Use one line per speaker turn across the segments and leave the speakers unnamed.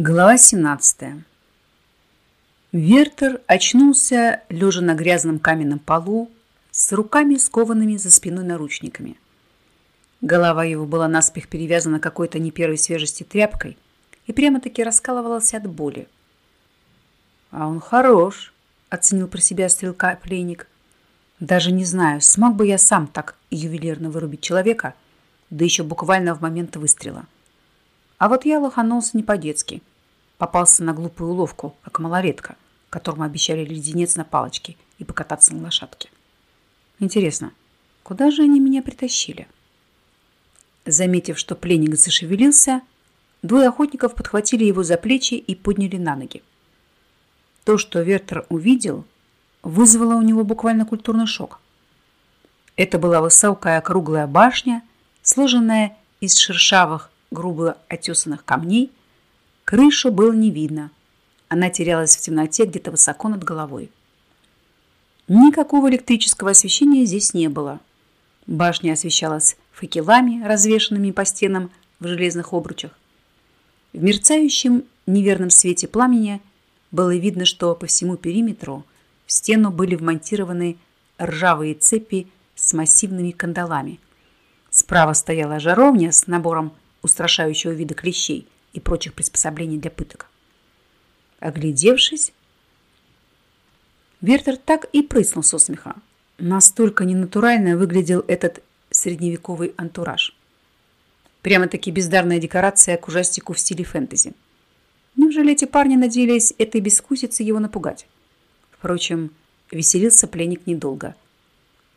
Глава 17. Вертер очнулся, лежа на грязном каменном полу, с руками скованными за спиной наручниками. Голова его была наспех перевязана какой-то не первой свежести тряпкой и прямо-таки раскалывалась от боли. «А он хорош», — оценил про себя стрелка-пленник. «Даже не знаю, смог бы я сам так ювелирно вырубить человека, да еще буквально в момент выстрела». А вот я лоханулся не по-детски. Попался на глупую уловку, как малолетка, которому обещали леденец на палочке и покататься на лошадке. Интересно, куда же они меня притащили? Заметив, что пленник зашевелился, двое охотников подхватили его за плечи и подняли на ноги. То, что Вертер увидел, вызвало у него буквально культурный шок. Это была высокая круглая башня, сложенная из шершавых грубо отесанных камней, крышу было не видно. Она терялась в темноте где-то высоко над головой. Никакого электрического освещения здесь не было. Башня освещалась факелами, развешанными по стенам в железных обручах. В мерцающем неверном свете пламени было видно, что по всему периметру в стену были вмонтированы ржавые цепи с массивными кандалами. Справа стояла жаровня с набором устрашающего вида клещей и прочих приспособлений для пыток. Оглядевшись, Вертер так и прыснул со смеха. Настолько ненатурально выглядел этот средневековый антураж. Прямо-таки бездарная декорация к ужастику в стиле фэнтези. Неужели эти парни надеялись этой бескусице его напугать? Впрочем, веселился пленник недолго.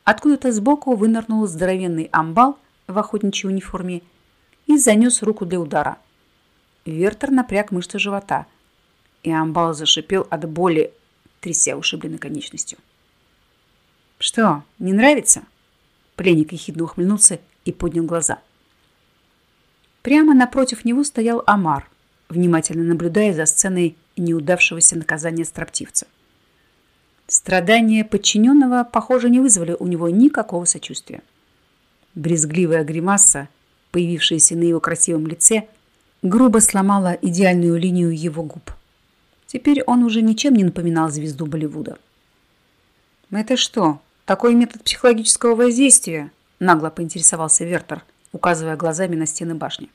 Откуда-то сбоку вынырнул здоровенный амбал в охотничьей униформе и занес руку для удара. Вертер напряг мышцы живота, и амбал зашипел от боли, тряся ушибленной конечностью. «Что, не нравится?» Пленник ехидно ухмыльнулся и поднял глаза. Прямо напротив него стоял Амар, внимательно наблюдая за сценой неудавшегося наказания строптивца. Страдания подчиненного, похоже, не вызвали у него никакого сочувствия. Брезгливая гримаса – появившаяся на его красивом лице, грубо сломала идеальную линию его губ. Теперь он уже ничем не напоминал звезду Болливуда. «Это что, такой метод психологического воздействия?» нагло поинтересовался Вертер, указывая глазами на стены башни.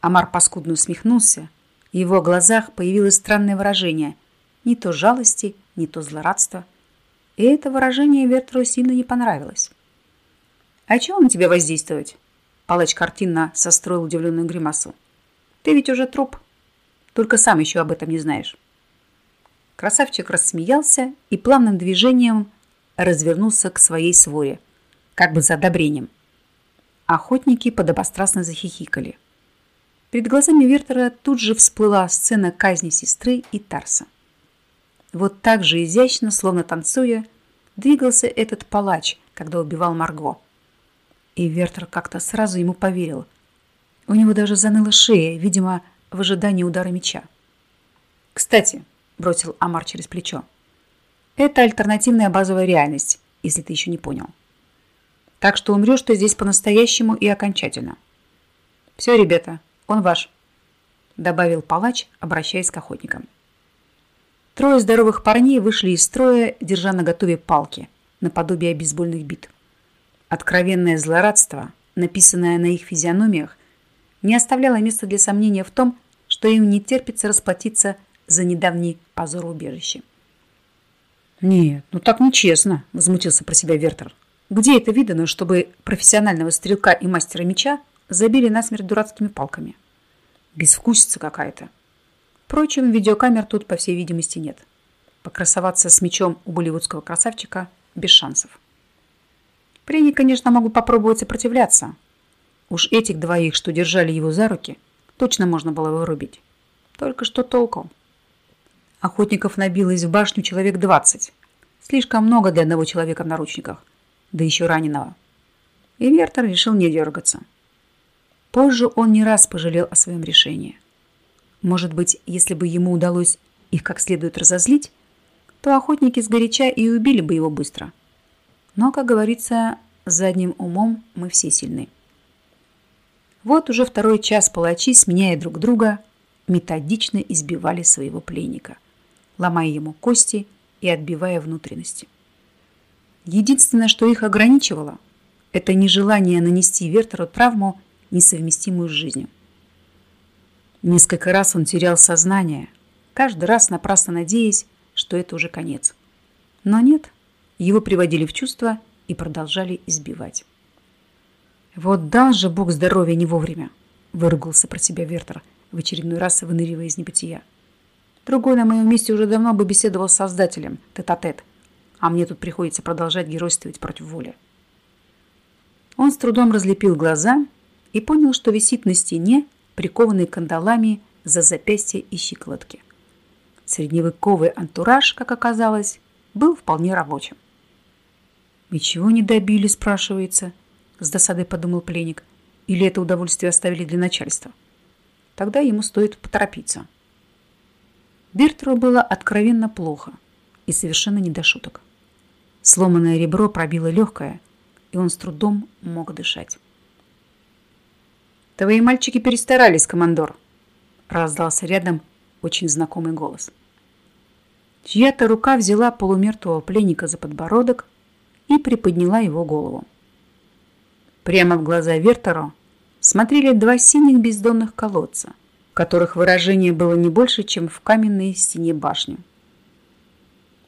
Амар паскудно усмехнулся. В его глазах появилось странное выражение. Не то жалости, не то злорадства. И это выражение Вертеру сильно не понравилось. «А чего на тебя воздействовать?» Палыч картинно состроил удивленную гримасу. «Ты ведь уже труп. Только сам еще об этом не знаешь». Красавчик рассмеялся и плавным движением развернулся к своей своре, как бы за одобрением. Охотники подобострастно захихикали. Перед глазами Вертера тут же всплыла сцена казни сестры и Тарса. Вот так же изящно, словно танцуя, двигался этот палач, когда убивал Марго. И Вертер как-то сразу ему поверил. У него даже заныла шея, видимо, в ожидании удара меча. «Кстати», — бросил Амар через плечо, «это альтернативная базовая реальность, если ты еще не понял. Так что умрешь ты здесь по-настоящему и окончательно. Все, ребята, он ваш», — добавил палач, обращаясь к охотникам. Трое здоровых парней вышли из строя, держа на готове палки, наподобие бейсбольных бит. Откровенное злорадство, написанное на их физиономиях, не оставляло места для сомнения в том, что им не терпится расплатиться за недавний позор убежища. «Нет, ну так нечестно», – возмутился про себя Вертер. «Где это видано, чтобы профессионального стрелка и мастера меча забили насмерть дурацкими палками? Безвкусица какая-то. Впрочем, видеокамер тут, по всей видимости, нет. Покрасоваться с мечом у болливудского красавчика без шансов». Прени, конечно, могут попробовать сопротивляться. Уж этих двоих, что держали его за руки, точно можно было вырубить. Только что толку? Охотников набилось в башню человек двадцать. Слишком много для одного человека в наручниках, да еще раненого. И Вертер решил не дергаться. Позже он не раз пожалел о своем решении. Может быть, если бы ему удалось их как следует разозлить, то охотники сгоряча и убили бы его быстро – но, как говорится, задним умом мы все сильны. Вот уже второй час палачи, сменяя друг друга, методично избивали своего пленника, ломая ему кости и отбивая внутренности. Единственное, что их ограничивало, это нежелание нанести Вертеру травму, несовместимую с жизнью. Несколько раз он терял сознание, каждый раз напрасно надеясь, что это уже конец. Но нет, его приводили в чувство и продолжали избивать. «Вот дал же Бог здоровья не вовремя!» – выругался про себя Вертер, в очередной раз выныривая из небытия. «Другой на моем месте уже давно бы беседовал с Создателем, тет-а-тет, -тет, а мне тут приходится продолжать геройствовать против воли». Он с трудом разлепил глаза и понял, что висит на стене, прикованный кандалами за запястье и щиколотки. Средневековый антураж, как оказалось, был вполне рабочим. «Ничего не добили?» – спрашивается. С досадой подумал пленник. «Или это удовольствие оставили для начальства?» Тогда ему стоит поторопиться. Бертру было откровенно плохо и совершенно не до шуток. Сломанное ребро пробило легкое, и он с трудом мог дышать. «Твои мальчики перестарались, командор!» раздался рядом очень знакомый голос. Чья-то рука взяла полумертвого пленника за подбородок и приподняла его голову. Прямо в глаза Вертеру смотрели два синих бездонных колодца, которых выражение было не больше, чем в каменной стене башни.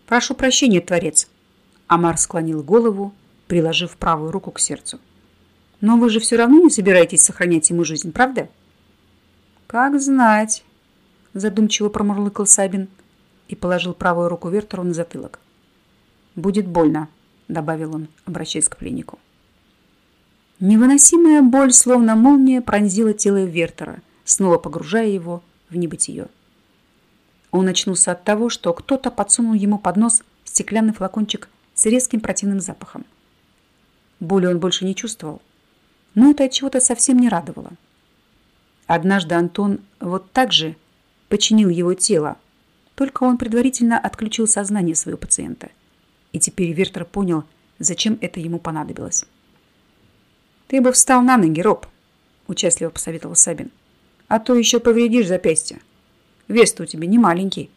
«Прошу прощения, Творец!» Амар склонил голову, приложив правую руку к сердцу. «Но вы же все равно не собираетесь сохранять ему жизнь, правда?» «Как знать!» задумчиво промурлыкал Сабин – и положил правую руку Вертеру на затылок. «Будет больно», — добавил он, обращаясь к пленнику. Невыносимая боль, словно молния, пронзила тело Вертера, снова погружая его в небытие. Он очнулся от того, что кто-то подсунул ему под нос стеклянный флакончик с резким противным запахом. Боли он больше не чувствовал, но это от чего-то совсем не радовало. Однажды Антон вот так же починил его тело, только он предварительно отключил сознание своего пациента. И теперь Вертер понял, зачем это ему понадобилось. «Ты бы встал на ноги, Роб», – участливо посоветовал Сабин. «А то еще повредишь запястье. Вес-то у тебя не маленький».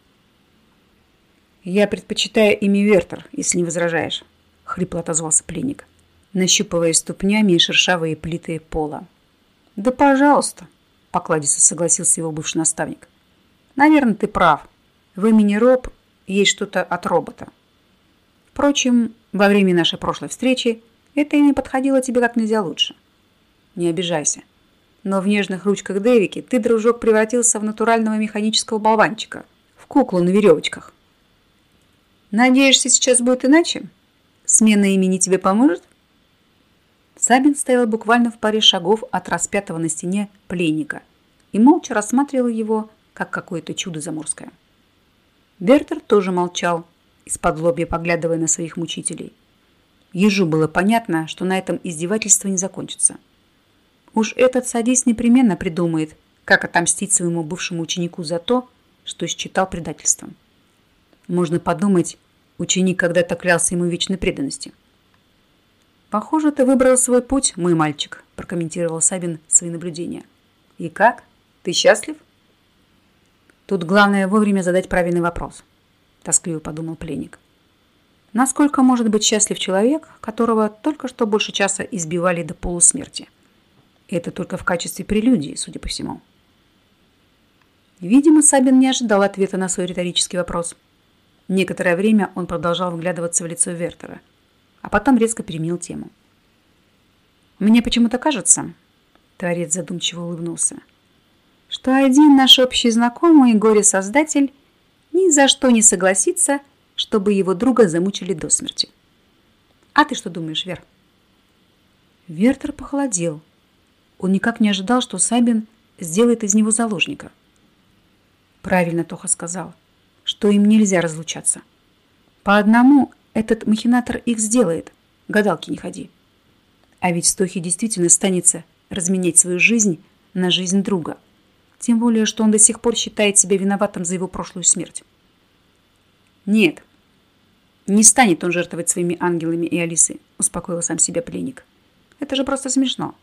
«Я предпочитаю имя Вертер, если не возражаешь», – хрипло отозвался пленник, нащупывая ступнями шершавые плиты пола. «Да пожалуйста», – покладисто согласился его бывший наставник. «Наверное, ты прав». В имени Роб есть что-то от робота. Впрочем, во время нашей прошлой встречи это имя подходило тебе как нельзя лучше. Не обижайся. Но в нежных ручках Дэвики ты, дружок, превратился в натурального механического болванчика, в куклу на веревочках. Надеешься, сейчас будет иначе? Смена имени тебе поможет? Сабин стоял буквально в паре шагов от распятого на стене пленника и молча рассматривал его, как какое-то чудо заморское. Бертер тоже молчал, из-под лобья поглядывая на своих мучителей. Ежу было понятно, что на этом издевательство не закончится. Уж этот садист непременно придумает, как отомстить своему бывшему ученику за то, что считал предательством. Можно подумать, ученик когда-то клялся ему вечной преданности. «Похоже, ты выбрал свой путь, мой мальчик», прокомментировал Сабин свои наблюдения. «И как? Ты счастлив?» Тут главное вовремя задать правильный вопрос, тоскливо подумал пленник. Насколько может быть счастлив человек, которого только что больше часа избивали до полусмерти? Это только в качестве прелюдии, судя по всему. Видимо, Сабин не ожидал ответа на свой риторический вопрос. Некоторое время он продолжал вглядываться в лицо Вертера, а потом резко переменил тему. «Мне почему-то кажется...» Творец задумчиво улыбнулся – что один наш общий знакомый, горе-создатель, ни за что не согласится, чтобы его друга замучили до смерти. А ты что думаешь, Вер? Вертер похолодел. Он никак не ожидал, что Сабин сделает из него заложника. Правильно Тоха сказал, что им нельзя разлучаться. По одному этот махинатор их сделает, гадалки не ходи. А ведь Стохи действительно станется разменять свою жизнь на жизнь друга – тем более, что он до сих пор считает себя виноватым за его прошлую смерть. Нет, не станет он жертвовать своими ангелами и Алисой, успокоил сам себя пленник. Это же просто смешно.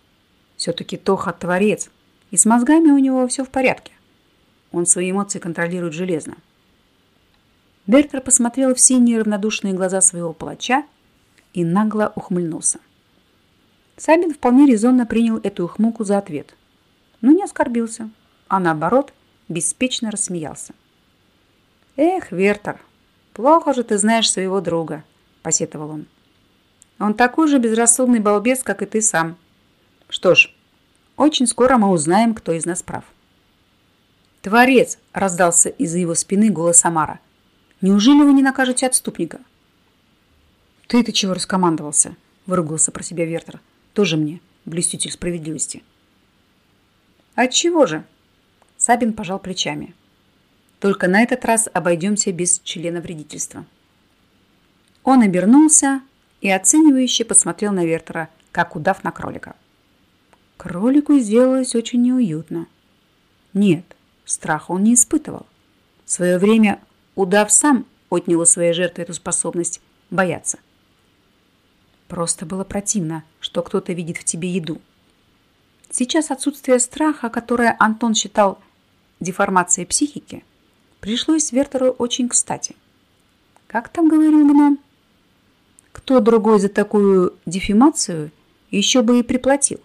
Все-таки Тоха творец, и с мозгами у него все в порядке. Он свои эмоции контролирует железно. Бертер посмотрел в синие равнодушные глаза своего палача и нагло ухмыльнулся. Сабин вполне резонно принял эту ухмылку за ответ, но не оскорбился, а наоборот беспечно рассмеялся. «Эх, Вертер, плохо же ты знаешь своего друга», – посетовал он. «Он такой же безрассудный балбес, как и ты сам. Что ж, очень скоро мы узнаем, кто из нас прав». «Творец!» – раздался из-за его спины голос Амара. «Неужели вы не накажете отступника?» «Ты-то чего раскомандовался?» – выругался про себя Вертер. «Тоже мне, блюститель справедливости». «Отчего же?» – Сабин пожал плечами. «Только на этот раз обойдемся без члена вредительства». Он обернулся и оценивающе посмотрел на Вертера, как удав на кролика. Кролику сделалось очень неуютно. Нет, Страха он не испытывал. В свое время удав сам отнял у своей жертвы эту способность бояться. Просто было противно, что кто-то видит в тебе еду. Сейчас отсутствие страха, которое Антон считал деформацией психики, пришлось Вертеру очень кстати. Как там говорил гном? Кто другой за такую дефимацию еще бы и приплатил?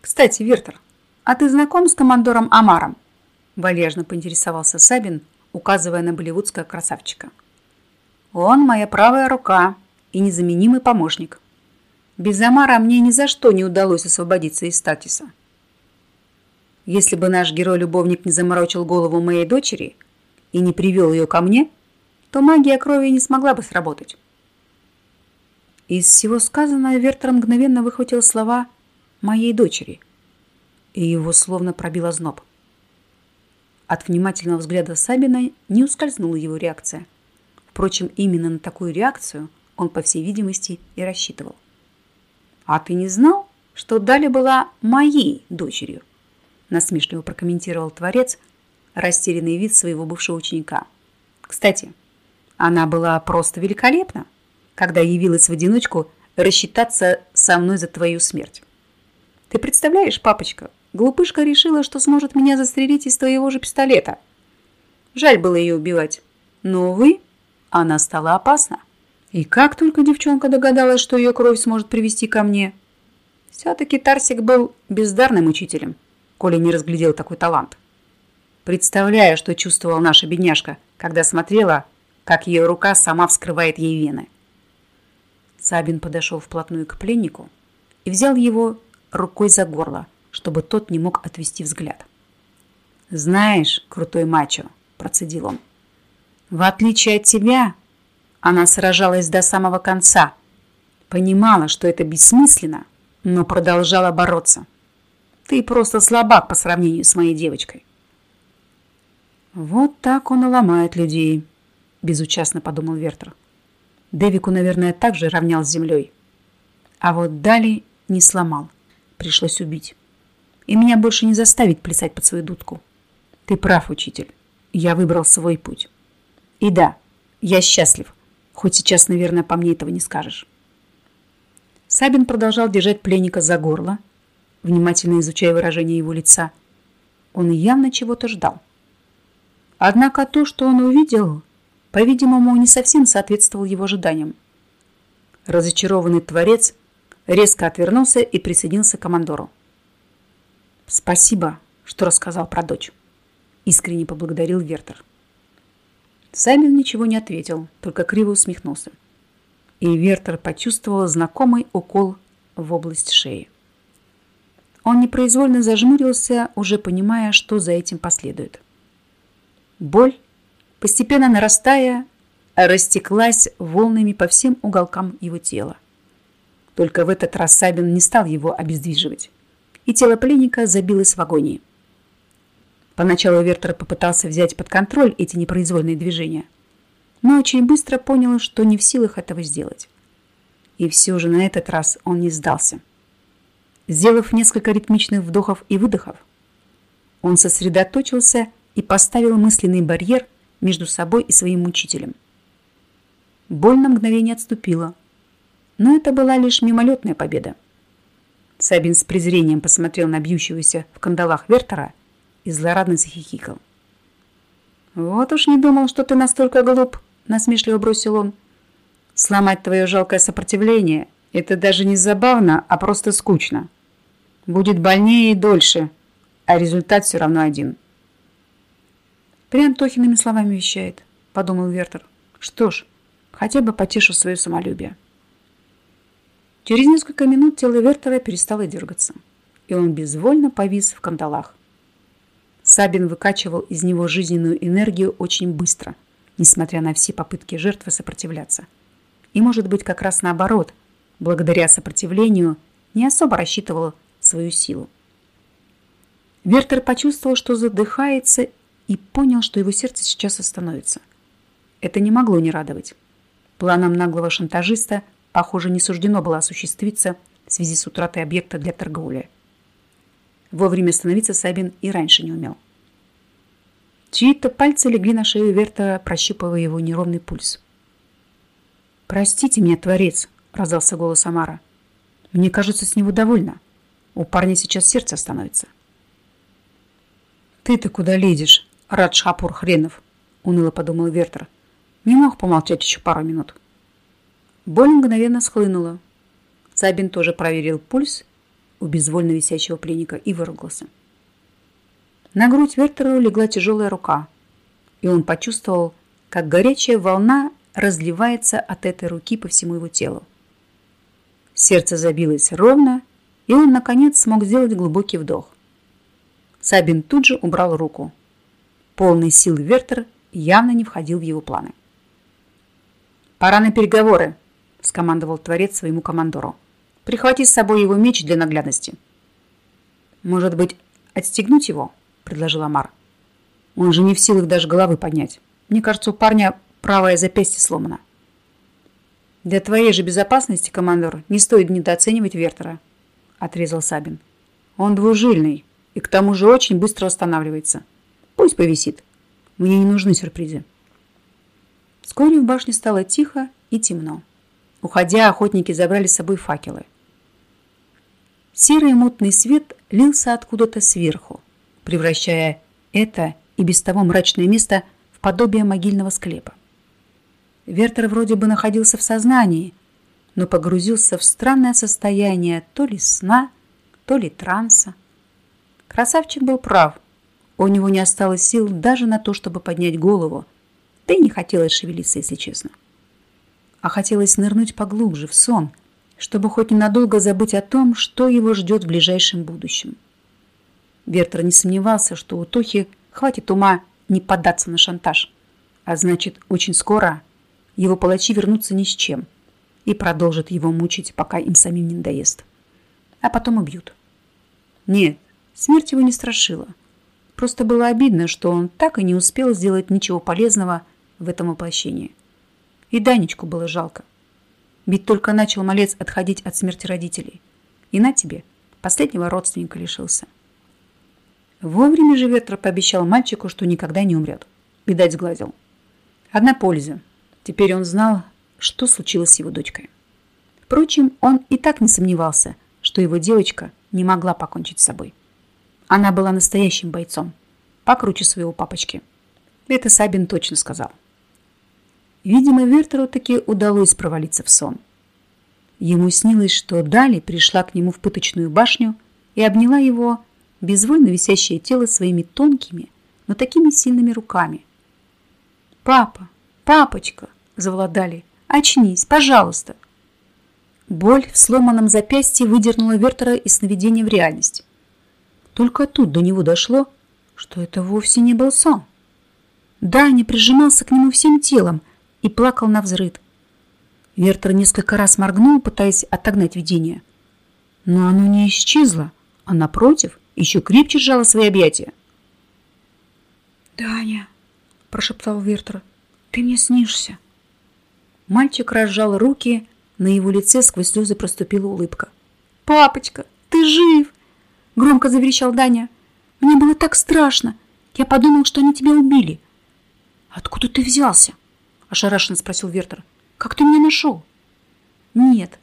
Кстати, Вертер, а ты знаком с командором Амаром? Валежно поинтересовался Сабин, указывая на болливудского красавчика. «Он моя правая рука и незаменимый помощник. Без Амара мне ни за что не удалось освободиться из статиса. Если бы наш герой-любовник не заморочил голову моей дочери и не привел ее ко мне, то магия крови не смогла бы сработать». Из всего сказанного Вертер мгновенно выхватил слова «моей дочери», и его словно пробило зноб. От внимательного взгляда Сабина не ускользнула его реакция. Впрочем, именно на такую реакцию он, по всей видимости, и рассчитывал. «А ты не знал, что Дали была моей дочерью?» Насмешливо прокомментировал творец растерянный вид своего бывшего ученика. «Кстати, она была просто великолепна, когда явилась в одиночку рассчитаться со мной за твою смерть. Ты представляешь, папочка, Глупышка решила, что сможет меня застрелить из твоего же пистолета. Жаль было ее убивать. Но, увы, она стала опасна. И как только девчонка догадалась, что ее кровь сможет привести ко мне. Все-таки Тарсик был бездарным учителем, коли не разглядел такой талант. Представляю, что чувствовала наша бедняжка, когда смотрела, как ее рука сама вскрывает ей вены. Сабин подошел вплотную к пленнику и взял его рукой за горло, чтобы тот не мог отвести взгляд. «Знаешь, крутой мачо», – процедил он, – «в отличие от тебя, она сражалась до самого конца, понимала, что это бессмысленно, но продолжала бороться. Ты просто слабак по сравнению с моей девочкой». «Вот так он и ломает людей», – безучастно подумал Вертер. Дэвику, наверное, также равнял с землей. А вот Дали не сломал. Пришлось убить и меня больше не заставить плясать под свою дудку. Ты прав, учитель. Я выбрал свой путь. И да, я счастлив, хоть сейчас, наверное, по мне этого не скажешь. Сабин продолжал держать пленника за горло, внимательно изучая выражение его лица. Он явно чего-то ждал. Однако то, что он увидел, по-видимому, не совсем соответствовал его ожиданиям. Разочарованный творец резко отвернулся и присоединился к командору. «Спасибо, что рассказал про дочь», — искренне поблагодарил Вертер. Саймон ничего не ответил, только криво усмехнулся. И Вертер почувствовал знакомый укол в область шеи. Он непроизвольно зажмурился, уже понимая, что за этим последует. Боль, постепенно нарастая, растеклась волнами по всем уголкам его тела. Только в этот раз Сабин не стал его обездвиживать и тело пленника забилось в агонии. Поначалу Вертер попытался взять под контроль эти непроизвольные движения, но очень быстро понял, что не в силах этого сделать. И все же на этот раз он не сдался. Сделав несколько ритмичных вдохов и выдохов, он сосредоточился и поставил мысленный барьер между собой и своим учителем. Боль на мгновение отступила, но это была лишь мимолетная победа. Сабин с презрением посмотрел на бьющегося в кандалах Вертера и злорадно захихикал. «Вот уж не думал, что ты настолько глуп», — насмешливо бросил он. «Сломать твое жалкое сопротивление — это даже не забавно, а просто скучно. Будет больнее и дольше, а результат все равно один».
«Прям Тохиными словами вещает», — подумал Вертер.
«Что ж, хотя бы потешу свое самолюбие».
Через несколько минут тело Вертера перестало дергаться, и он безвольно повис в кандалах.
Сабин выкачивал из него жизненную энергию очень быстро, несмотря на все попытки жертвы сопротивляться. И, может быть, как раз наоборот, благодаря сопротивлению не особо рассчитывал свою силу. Вертер почувствовал, что задыхается, и понял, что его сердце сейчас остановится. Это не могло не радовать. Планам наглого шантажиста – похоже, не суждено было осуществиться в связи с утратой объекта для торговли. Вовремя остановиться Сабин и раньше не умел. Чьи-то пальцы легли на шею Верта, прощупывая его неровный пульс.
«Простите меня, Творец», — раздался голос Амара. «Мне кажется, с него довольно. У парня сейчас сердце остановится».
«Ты-то куда лезешь, Радшапур хренов?» — уныло подумал Вертер. «Не мог помолчать еще пару минут». Боль мгновенно схлынула. Сабин тоже проверил пульс у безвольно висящего пленника и выругался. На грудь Вертеру легла тяжелая рука, и он почувствовал, как горячая волна разливается от этой руки по всему его телу. Сердце забилось ровно, и он, наконец, смог сделать глубокий вдох. Сабин тут же убрал руку. Полный сил Вертер явно не входил в его планы. «Пора на переговоры», — скомандовал Творец своему командору. «Прихвати с собой его меч для наглядности». «Может быть, отстегнуть его?» — предложил Амар. «Он же не в силах даже головы поднять. Мне кажется, у парня правое запястье сломано». «Для твоей же безопасности, командор, не стоит недооценивать Вертера», — отрезал Сабин. «Он двужильный и к тому же очень быстро восстанавливается. Пусть повисит. Мне не нужны сюрпризы». Вскоре в башне стало тихо и темно. Уходя, охотники забрали с собой факелы. Серый мутный свет лился откуда-то сверху, превращая это и без того мрачное место в подобие могильного склепа. Вертер вроде бы находился в сознании, но погрузился в странное состояние то ли сна, то ли транса. Красавчик был прав. У него не осталось сил даже на то, чтобы поднять голову, да и не хотелось шевелиться, если честно а хотелось нырнуть поглубже, в сон, чтобы хоть ненадолго забыть о том, что его ждет в ближайшем будущем. Вертер не сомневался, что у Тохи хватит ума не поддаться на шантаж, а значит, очень скоро его палачи вернутся ни с чем и продолжат его мучить, пока им самим не надоест. А потом убьют. Нет, смерть его не страшила. Просто было обидно, что он так и не успел сделать ничего полезного в этом воплощении. И Данечку было жалко. Ведь только начал малец отходить от смерти родителей. И на тебе, последнего родственника лишился. Вовремя же Ветра пообещал мальчику, что никогда не умрет. Видать, сглазил. Одна польза. Теперь он знал, что случилось с его дочкой. Впрочем, он и так не сомневался, что его девочка не могла покончить с собой. Она была настоящим бойцом, покруче своего папочки. Это Сабин точно сказал. Видимо, Вертеру таки удалось провалиться в сон. Ему снилось, что Дали пришла к нему в пыточную башню и обняла его безвольно висящее тело своими тонкими, но такими сильными руками. «Папа! Папочка!» – завела Дали. «Очнись, пожалуйста!» Боль в сломанном запястье выдернула Вертера из сновидения в реальность. Только тут до него дошло, что это вовсе не был сон. Даня прижимался к нему всем телом – и плакал на взрыд. Вертер несколько раз моргнул, пытаясь отогнать видение. Но оно не исчезло, а напротив, еще крепче сжало свои объятия.
«Даня!» – прошептал Вертер. «Ты мне снишься!»
Мальчик разжал руки, на его лице сквозь слезы проступила улыбка.
«Папочка, ты жив!» – громко заверещал Даня. «Мне было так страшно! Я подумал, что они тебя убили!»
«Откуда ты взялся?» ошарашенно спросил Вертер.
«Как ты меня нашел?»
«Нет,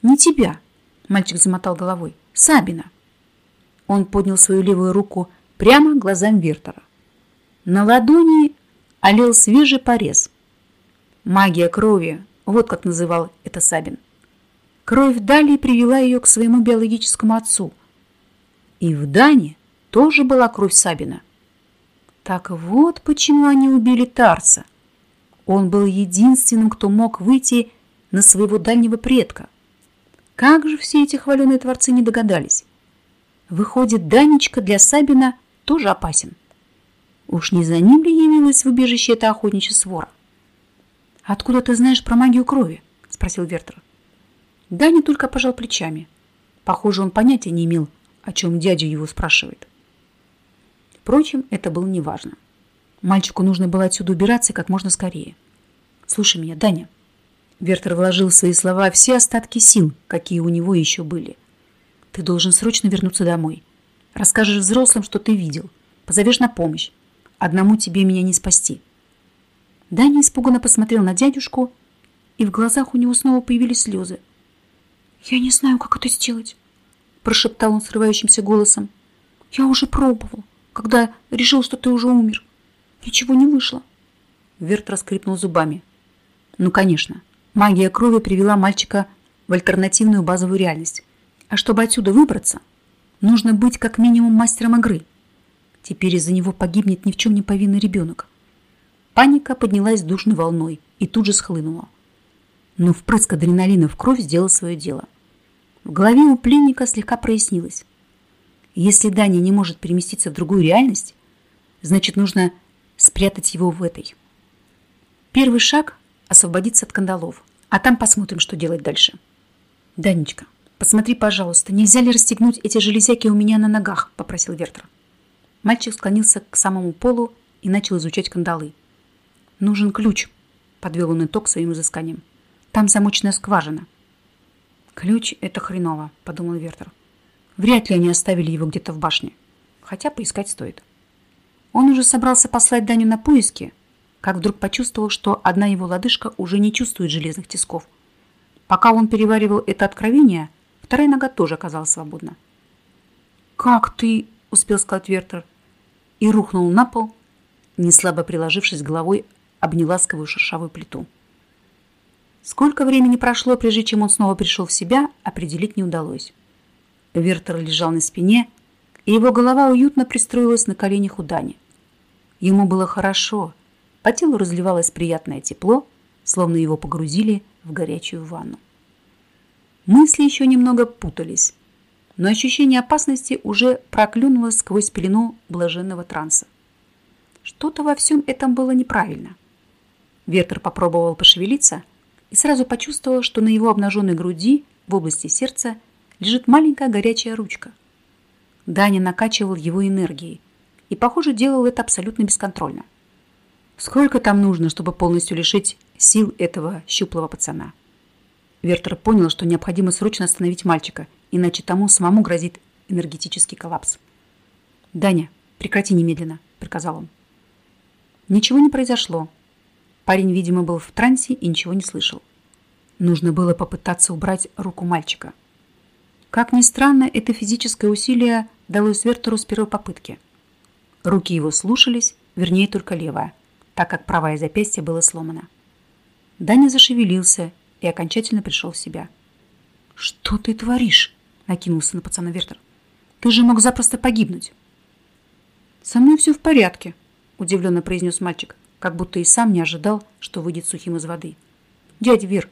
не тебя», — мальчик замотал головой. «Сабина». Он поднял свою левую руку прямо глазам Вертера. На ладони олел свежий порез. Магия крови, вот как называл это Сабин. Кровь Дали привела ее к своему биологическому отцу. И в Дане тоже была кровь Сабина. Так вот почему они убили Тарса. Он был единственным, кто мог выйти на своего дальнего предка. Как же все эти хваленые творцы не догадались? Выходит, Данечка для Сабина тоже опасен. Уж не за ним ли явилась в убежище эта охотничья свора? «Откуда ты знаешь про магию крови?» – спросил Вертер. Даня только пожал плечами. Похоже, он понятия не имел, о чем дядя его спрашивает. Впрочем, это было неважно. Мальчику нужно было отсюда убираться как можно скорее. «Слушай меня, Даня». Вертер вложил в свои слова все остатки сил, какие у него еще были. «Ты должен срочно вернуться домой. Расскажешь взрослым, что ты видел. Позовешь на помощь. Одному тебе меня не спасти». Даня испуганно посмотрел на дядюшку, и в глазах у него снова появились слезы. «Я не знаю, как это сделать», – прошептал он срывающимся голосом. «Я уже пробовал, когда решил, что ты уже умер. Ничего не вышло». Верт раскрипнул зубами. «Ну, конечно, магия крови привела мальчика в альтернативную базовую реальность. А чтобы отсюда выбраться, нужно быть как минимум мастером игры. Теперь из-за него погибнет ни в чем не повинный ребенок. Паника поднялась душной волной и тут же схлынула. Но впрыск адреналина в кровь сделал свое дело. В голове у пленника слегка прояснилось. Если Даня не может переместиться в другую реальность, значит, нужно спрятать его в этой. Первый шаг – освободиться от кандалов, а там посмотрим, что делать дальше. Данечка, посмотри, пожалуйста, нельзя ли расстегнуть эти железяки у меня на ногах, попросил Вертер. Мальчик склонился к самому полу и начал изучать кандалы. Нужен ключ, подвел он итог своим изысканиям. Там замочная скважина. Ключ – это хреново, подумал Вертер. Вряд ли они оставили его где-то в башне. Хотя поискать стоит. Он уже собрался послать Даню на поиски, как вдруг почувствовал, что одна его лодыжка уже не чувствует железных тисков. Пока он переваривал это откровение, вторая нога тоже оказалась свободна. «Как ты?» – успел сказать Вертер. И рухнул на пол, неслабо приложившись головой об неласковую шершавую плиту. Сколько времени прошло, прежде чем он снова пришел в себя, определить не удалось. Вертер лежал на спине, и его голова уютно пристроилась на коленях у Дани. Ему было хорошо, по телу разливалось приятное тепло, словно его погрузили в горячую ванну. Мысли еще немного путались, но ощущение опасности уже проклюнулось сквозь пелену блаженного транса. Что-то во всем этом было неправильно. Вертер попробовал пошевелиться – и сразу почувствовал, что на его обнаженной груди в области сердца лежит маленькая горячая ручка. Даня накачивал его энергией и, похоже, делал это абсолютно бесконтрольно. Сколько там нужно, чтобы полностью лишить сил этого щуплого пацана? Вертер понял, что необходимо срочно остановить мальчика, иначе тому самому грозит энергетический коллапс. «Даня, прекрати немедленно», — приказал он. Ничего не произошло, Парень, видимо, был в трансе и ничего не слышал. Нужно было попытаться убрать руку мальчика. Как ни странно, это физическое усилие далось Вертеру с первой попытки. Руки его слушались, вернее, только левая, так как правое запястье было сломано. Даня зашевелился и окончательно пришел в себя. «Что ты творишь?» – накинулся на пацана Вертер. «Ты же мог запросто погибнуть». «Со мной все в порядке», – удивленно произнес мальчик как будто и сам не ожидал, что выйдет сухим из воды. «Дядя Вер,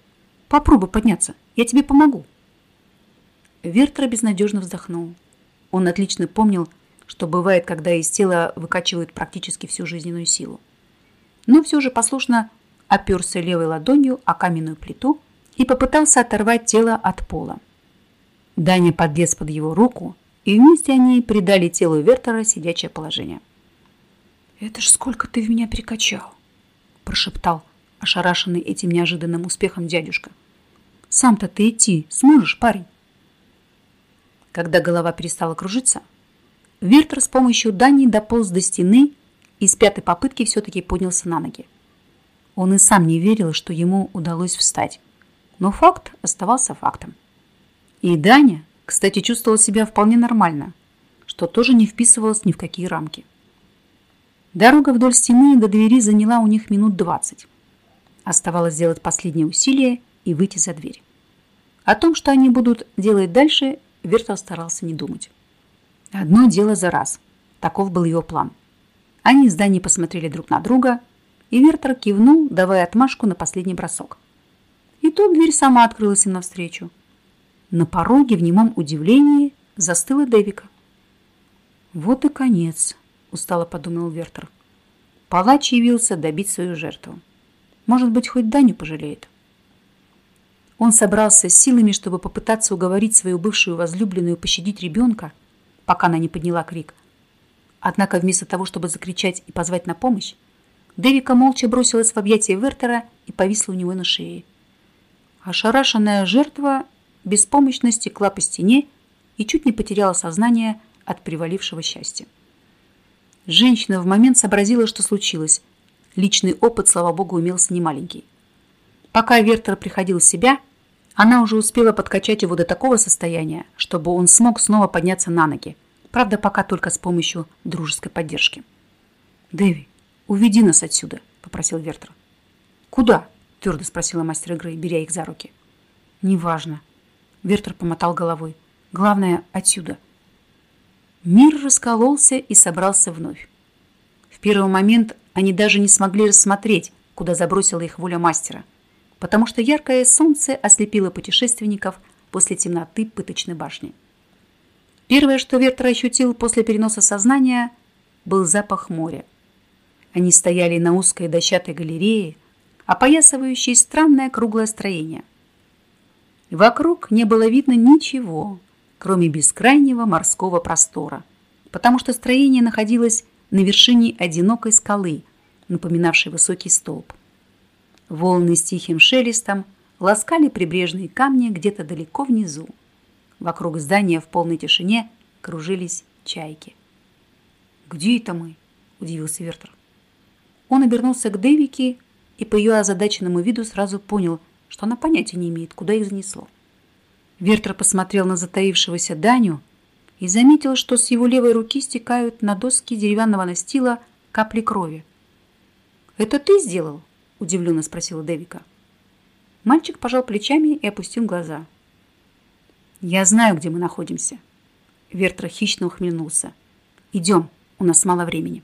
попробуй подняться, я тебе помогу». Вертер безнадежно вздохнул. Он отлично помнил, что бывает, когда из тела выкачивают практически всю жизненную силу. Но все же послушно оперся левой ладонью о каменную плиту и попытался оторвать тело от пола. Даня подлез под его руку, и вместе они придали телу Вертера сидячее положение. «Это ж сколько ты в меня перекачал!» прошептал, ошарашенный этим неожиданным успехом дядюшка. «Сам-то ты идти сможешь, парень?» Когда голова перестала кружиться, Вертер с помощью Дани дополз до стены и с пятой попытки все-таки поднялся на ноги. Он и сам не верил, что ему удалось встать. Но факт оставался фактом. И Даня, кстати, чувствовал себя вполне нормально. что тоже не вписывалось ни в какие рамки. Дорога вдоль стены до двери заняла у них минут двадцать. Оставалось сделать последнее усилие и выйти за дверь. О том, что они будут делать дальше, Вертел старался не думать. Одно дело за раз. Таков был его план. Они с Даней посмотрели друг на друга, и Вертер кивнул, давая отмашку на последний бросок. И тут дверь сама открылась им навстречу. На пороге в немом удивлении застыла Дэвика. «Вот и конец», – устало подумал Вертер. Палач явился добить свою жертву. Может быть, хоть Даню пожалеет. Он собрался с силами, чтобы попытаться уговорить свою бывшую возлюбленную пощадить ребенка, пока она не подняла крик. Однако вместо того, чтобы закричать и позвать на помощь, Дэвика молча бросилась в объятия Вертера и повисла у него на шее. Ошарашенная жертва беспомощно стекла по стене и чуть не потеряла сознание от привалившего счастья. Женщина в момент сообразила, что случилось. Личный опыт, слава богу, имелся немаленький. Пока Вертер приходил в себя, она уже успела подкачать его до такого состояния, чтобы он смог снова подняться на ноги. Правда, пока только с помощью дружеской поддержки. «Дэви, уведи нас отсюда», — попросил Вертер. «Куда?» — твердо спросила мастер игры, беря их за руки. «Неважно». Вертер помотал головой. «Главное, отсюда». Мир раскололся и собрался вновь. В первый момент они даже не смогли рассмотреть, куда забросила их воля мастера — потому что яркое солнце ослепило путешественников после темноты пыточной башни. Первое, что Вертер ощутил после переноса сознания, был запах моря. Они стояли на узкой дощатой галерее, опоясывающей странное круглое строение. Вокруг не было видно ничего, кроме бескрайнего морского простора, потому что строение находилось на вершине одинокой скалы, напоминавшей высокий столб. Волны с тихим шелестом ласкали прибрежные камни где-то далеко внизу. Вокруг здания в полной тишине кружились чайки. «Где это мы?» – удивился Вертер. Он обернулся к Дэвике и по ее озадаченному виду сразу понял, что она понятия не имеет, куда их занесло. Вертер посмотрел на затаившегося Даню и заметил, что с его левой руки стекают на доски деревянного настила капли крови. «Это ты сделал?» удивленно спросила Дэвика. Мальчик пожал плечами и опустил глаза. «Я знаю, где мы находимся». Вертра хищно ухмыльнулся. «Идем, у нас мало времени».